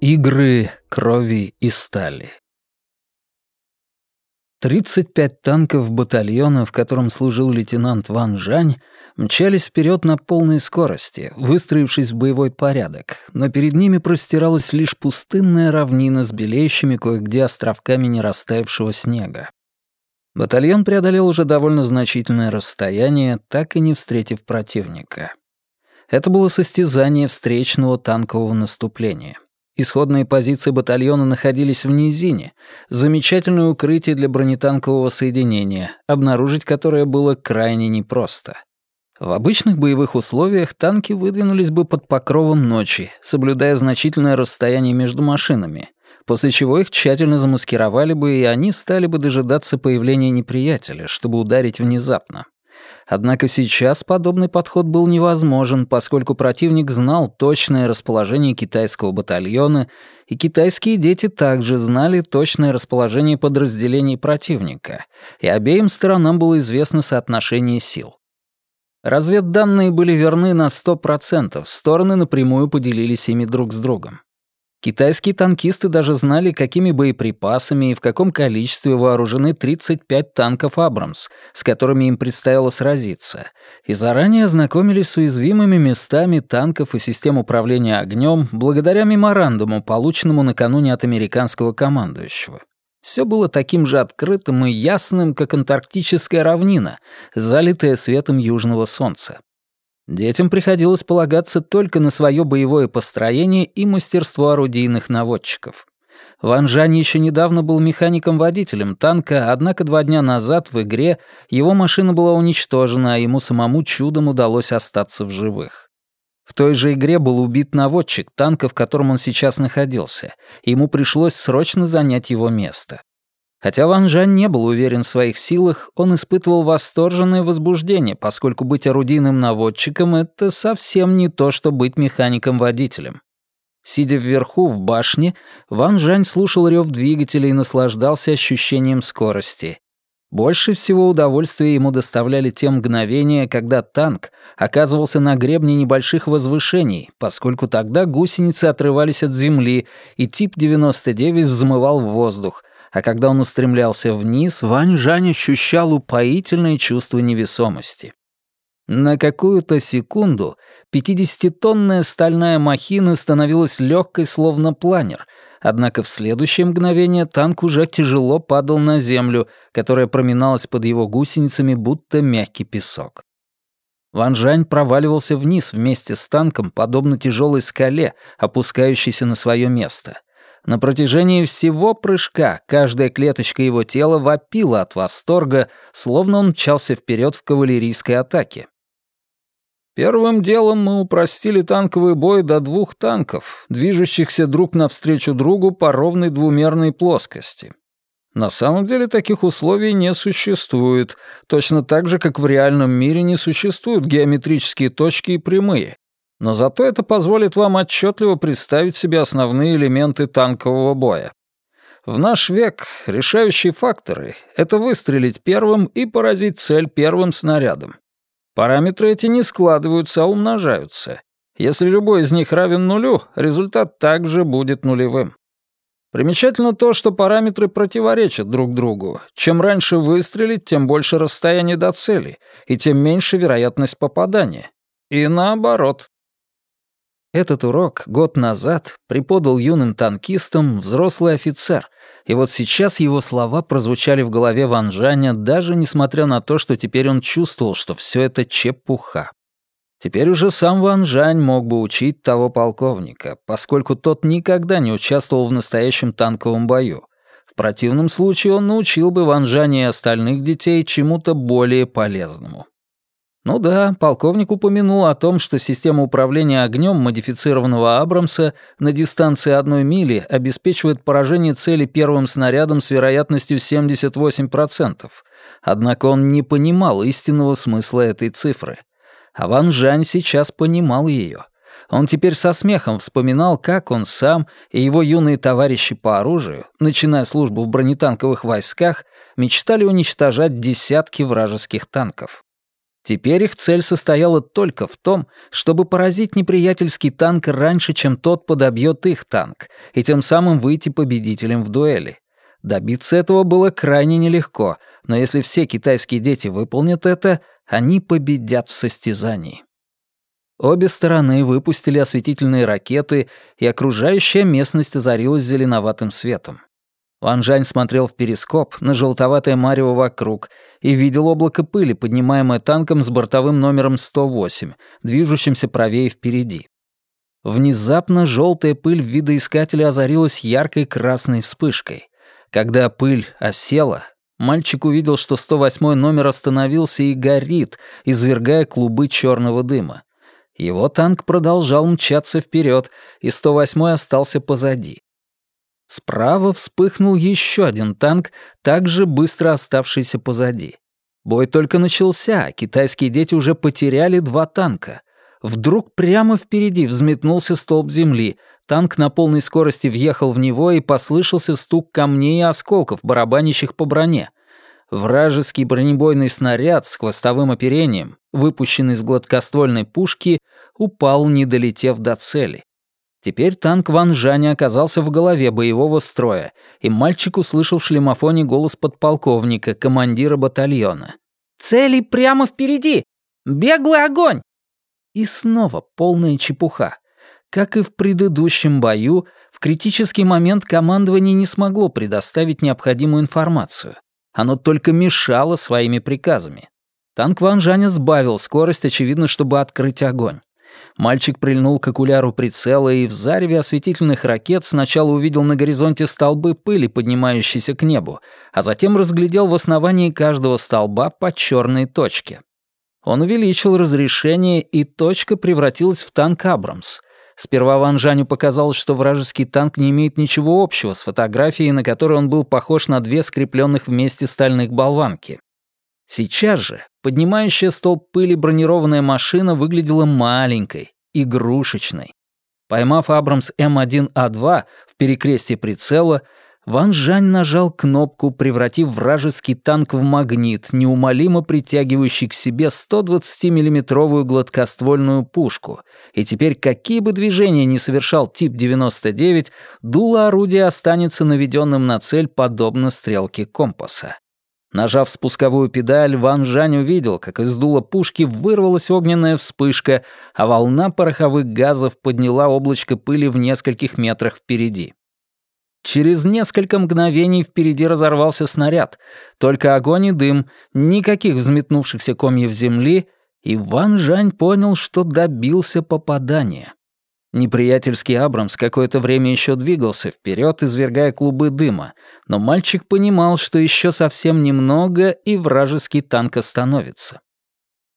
Игры крови и стали 35 танков батальона, в котором служил лейтенант Ван Жань, мчались вперед на полной скорости, выстроившись в боевой порядок, но перед ними простиралась лишь пустынная равнина с белеющими кое-где островками нерастаявшего снега. Батальон преодолел уже довольно значительное расстояние, так и не встретив противника. Это было состязание встречного танкового наступления. Исходные позиции батальона находились в низине, замечательное укрытие для бронетанкового соединения, обнаружить которое было крайне непросто. В обычных боевых условиях танки выдвинулись бы под покровом ночи, соблюдая значительное расстояние между машинами, после чего их тщательно замаскировали бы, и они стали бы дожидаться появления неприятеля, чтобы ударить внезапно. Однако сейчас подобный подход был невозможен, поскольку противник знал точное расположение китайского батальона, и китайские дети также знали точное расположение подразделений противника, и обеим сторонам было известно соотношение сил. Разведданные были верны на 100%, стороны напрямую поделились ими друг с другом. Китайские танкисты даже знали, какими боеприпасами и в каком количестве вооружены 35 танков «Абрамс», с которыми им предстояло сразиться, и заранее ознакомились с уязвимыми местами танков и систем управления огнем благодаря меморандуму, полученному накануне от американского командующего. Все было таким же открытым и ясным, как антарктическая равнина, залитая светом южного солнца. Детям приходилось полагаться только на свое боевое построение и мастерство орудийных наводчиков. Ван Жань еще недавно был механиком-водителем танка, однако два дня назад в игре его машина была уничтожена, а ему самому чудом удалось остаться в живых. В той же игре был убит наводчик танка, в котором он сейчас находился, и ему пришлось срочно занять его место. Хотя Ван Жан не был уверен в своих силах, он испытывал восторженное возбуждение, поскольку быть орудийным наводчиком — это совсем не то, что быть механиком-водителем. Сидя вверху, в башне, Ван Жань слушал рев двигателя и наслаждался ощущением скорости. Больше всего удовольствия ему доставляли те мгновения, когда танк оказывался на гребне небольших возвышений, поскольку тогда гусеницы отрывались от земли, и тип 99 взмывал в воздух, а когда он устремлялся вниз, Вань Жань ощущал упоительное чувство невесомости. На какую-то секунду 50-тонная стальная махина становилась легкой, словно планер, однако в следующее мгновение танк уже тяжело падал на землю, которая проминалась под его гусеницами, будто мягкий песок. Ван Жань проваливался вниз вместе с танком, подобно тяжелой скале, опускающейся на свое место. На протяжении всего прыжка каждая клеточка его тела вопила от восторга, словно он мчался вперед в кавалерийской атаке. Первым делом мы упростили танковый бой до двух танков, движущихся друг навстречу другу по ровной двумерной плоскости. На самом деле таких условий не существует, точно так же, как в реальном мире не существуют геометрические точки и прямые, но зато это позволит вам отчетливо представить себе основные элементы танкового боя. В наш век решающие факторы — это выстрелить первым и поразить цель первым снарядом. Параметры эти не складываются, а умножаются. Если любой из них равен нулю, результат также будет нулевым. Примечательно то, что параметры противоречат друг другу. Чем раньше выстрелить, тем больше расстояние до цели, и тем меньше вероятность попадания. И наоборот. Этот урок год назад преподал юным танкистам взрослый офицер, и вот сейчас его слова прозвучали в голове Ван Жаня, даже несмотря на то, что теперь он чувствовал, что все это чепуха. Теперь уже сам Ван Жань мог бы учить того полковника, поскольку тот никогда не участвовал в настоящем танковом бою. В противном случае он научил бы Ван Жаня и остальных детей чему-то более полезному. Ну да, полковник упомянул о том, что система управления огнем модифицированного Абрамса на дистанции одной мили обеспечивает поражение цели первым снарядом с вероятностью 78%. Однако он не понимал истинного смысла этой цифры. А Ван Жань сейчас понимал ее. Он теперь со смехом вспоминал, как он сам и его юные товарищи по оружию, начиная службу в бронетанковых войсках, мечтали уничтожать десятки вражеских танков. Теперь их цель состояла только в том, чтобы поразить неприятельский танк раньше, чем тот подобьет их танк, и тем самым выйти победителем в дуэли. Добиться этого было крайне нелегко, но если все китайские дети выполнят это, они победят в состязании. Обе стороны выпустили осветительные ракеты, и окружающая местность озарилась зеленоватым светом. Ван Жань смотрел в перископ на желтоватое марево вокруг и видел облако пыли, поднимаемое танком с бортовым номером 108, движущимся правее впереди. Внезапно желтая пыль в видоискателе озарилась яркой красной вспышкой. Когда пыль осела, мальчик увидел, что 108 номер остановился и горит, извергая клубы черного дыма. Его танк продолжал мчаться вперед, и 108 остался позади. Справа вспыхнул еще один танк, также быстро оставшийся позади. Бой только начался, китайские дети уже потеряли два танка. Вдруг прямо впереди взметнулся столб земли. Танк на полной скорости въехал в него и послышался стук камней и осколков, барабанящих по броне. Вражеский бронебойный снаряд с хвостовым оперением, выпущенный из гладкоствольной пушки, упал, не долетев до цели. Теперь танк Ван Жаня оказался в голове боевого строя, и мальчик услышал в шлемофоне голос подполковника, командира батальона. «Цели прямо впереди! Беглый огонь!» И снова полная чепуха. Как и в предыдущем бою, в критический момент командование не смогло предоставить необходимую информацию. Оно только мешало своими приказами. Танк Ван Жаня сбавил скорость, очевидно, чтобы открыть огонь. Мальчик прильнул к окуляру прицела и в зареве осветительных ракет сначала увидел на горизонте столбы пыли, поднимающиеся к небу, а затем разглядел в основании каждого столба по черной точке. Он увеличил разрешение, и точка превратилась в танк «Абрамс». Сперва Ван Жаню показалось, что вражеский танк не имеет ничего общего с фотографией, на которой он был похож на две скрепленных вместе стальных болванки. Сейчас же поднимающая столб пыли бронированная машина выглядела маленькой, игрушечной. Поймав Абрамс М1А2 в перекрестие прицела, Ван Жань нажал кнопку, превратив вражеский танк в магнит, неумолимо притягивающий к себе 120 миллиметровую гладкоствольную пушку, и теперь какие бы движения ни совершал тип 99, дуло орудия останется наведенным на цель подобно стрелке компаса. Нажав спусковую педаль, Ван Жань увидел, как из дула пушки вырвалась огненная вспышка, а волна пороховых газов подняла облачко пыли в нескольких метрах впереди. Через несколько мгновений впереди разорвался снаряд. Только огонь и дым, никаких взметнувшихся комьев земли, и Ван Жань понял, что добился попадания. Неприятельский Абрамс какое-то время еще двигался вперед, извергая клубы дыма, но мальчик понимал, что еще совсем немного, и вражеский танк остановится.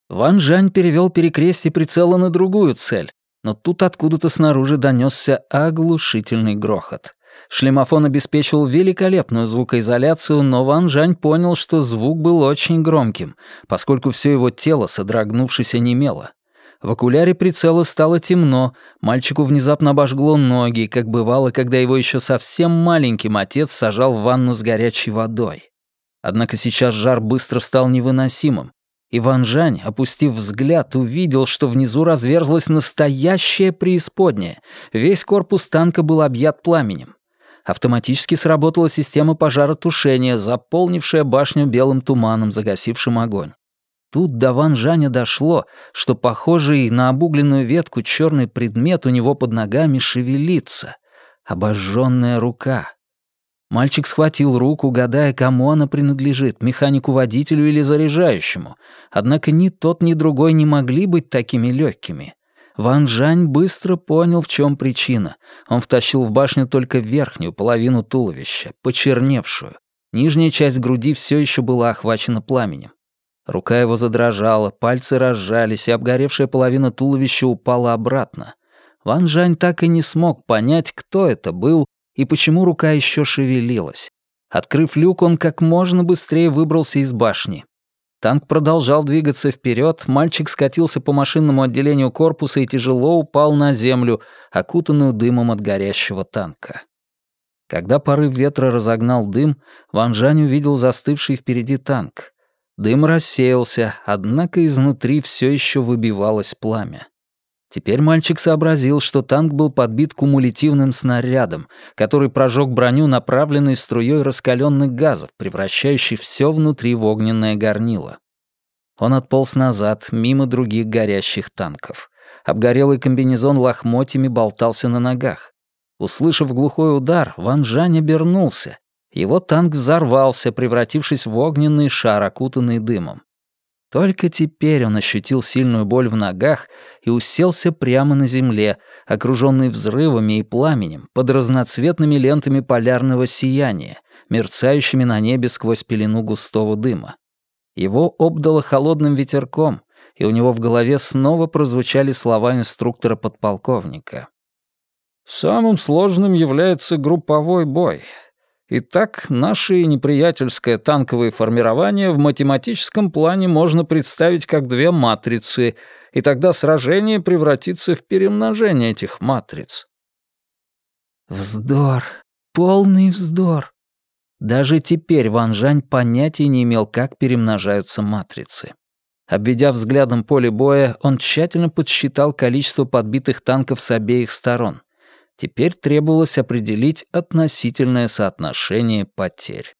Ван Жань перевел перекрестие прицела на другую цель, но тут откуда-то снаружи донесся оглушительный грохот. Шлемофон обеспечивал великолепную звукоизоляцию, но Ван Жань понял, что звук был очень громким, поскольку все его тело, содрогнувшись, онемело. В окуляре прицела стало темно, мальчику внезапно обожгло ноги, как бывало, когда его еще совсем маленьким отец сажал в ванну с горячей водой. Однако сейчас жар быстро стал невыносимым. Иван Жань, опустив взгляд, увидел, что внизу разверзлась настоящая преисподняя. Весь корпус танка был объят пламенем. Автоматически сработала система пожаротушения, заполнившая башню белым туманом, загасившим огонь. Тут до Ван Жаня дошло, что похожий на обугленную ветку черный предмет у него под ногами шевелится. Обожженная рука. Мальчик схватил руку, гадая, кому она принадлежит, механику-водителю или заряжающему. Однако ни тот, ни другой не могли быть такими легкими. Ван Жань быстро понял, в чем причина. Он втащил в башню только верхнюю половину туловища, почерневшую. Нижняя часть груди все еще была охвачена пламенем. Рука его задрожала, пальцы разжались, и обгоревшая половина туловища упала обратно. Ван Жань так и не смог понять, кто это был и почему рука еще шевелилась. Открыв люк, он как можно быстрее выбрался из башни. Танк продолжал двигаться вперед, мальчик скатился по машинному отделению корпуса и тяжело упал на землю, окутанную дымом от горящего танка. Когда порыв ветра разогнал дым, Ван Жань увидел застывший впереди танк. Дым рассеялся, однако изнутри все еще выбивалось пламя. Теперь мальчик сообразил, что танк был подбит кумулятивным снарядом, который прожег броню направленной струей раскаленных газов, превращающей все внутри в огненное горнило. Он отполз назад, мимо других горящих танков. Обгорелый комбинезон лохмотьями болтался на ногах. Услышав глухой удар, Ван Жань обернулся. Его танк взорвался, превратившись в огненный шар, окутанный дымом. Только теперь он ощутил сильную боль в ногах и уселся прямо на земле, окруженный взрывами и пламенем, под разноцветными лентами полярного сияния, мерцающими на небе сквозь пелену густого дыма. Его обдало холодным ветерком, и у него в голове снова прозвучали слова инструктора-подполковника. «Самым сложным является групповой бой. Итак, наши неприятельское танковое формирование в математическом плане можно представить как две матрицы, и тогда сражение превратится в перемножение этих матриц. Вздор, полный вздор. Даже теперь Ван Жань понятия не имел, как перемножаются матрицы. Обведя взглядом поле боя, он тщательно подсчитал количество подбитых танков с обеих сторон. Теперь требовалось определить относительное соотношение потерь.